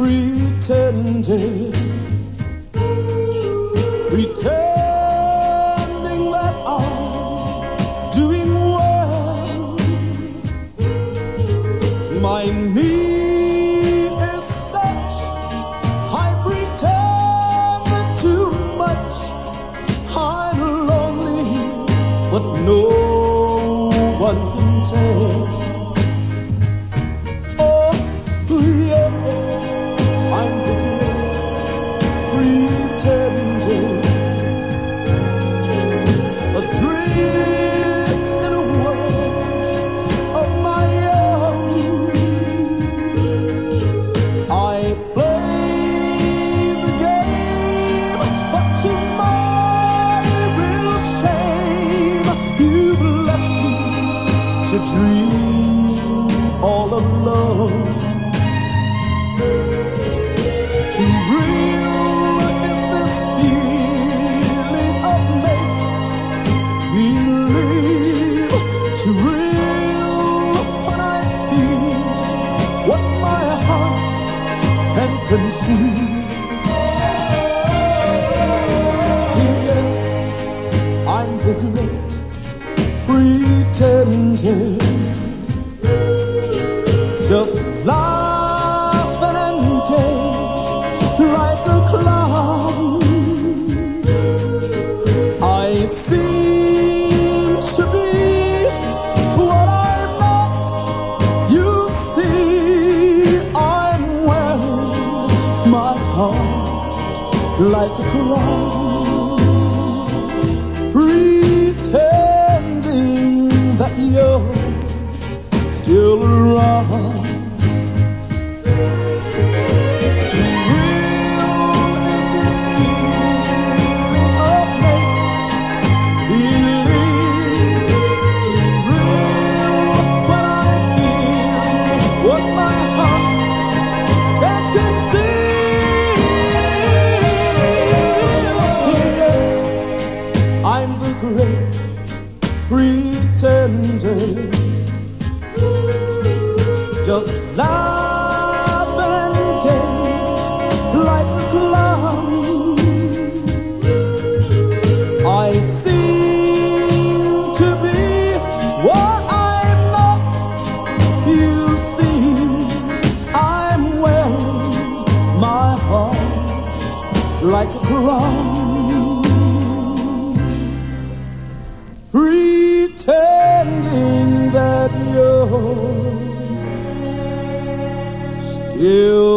pretending, pretending that I'm doing well. My need is such, I pretend too much. I'm lonely, but no one to dream all alone. Too real is this feeling of make believe. Too real when I feel what my heart can conceive. Just laughing and gay like a clown. I seem to be what I'm not. You see, I'm wearing my heart like a crown. You're still around. Pretender. Just laughing and like a clown. I seem to be what I'm not. You see, I'm wearing my heart like a crown. Still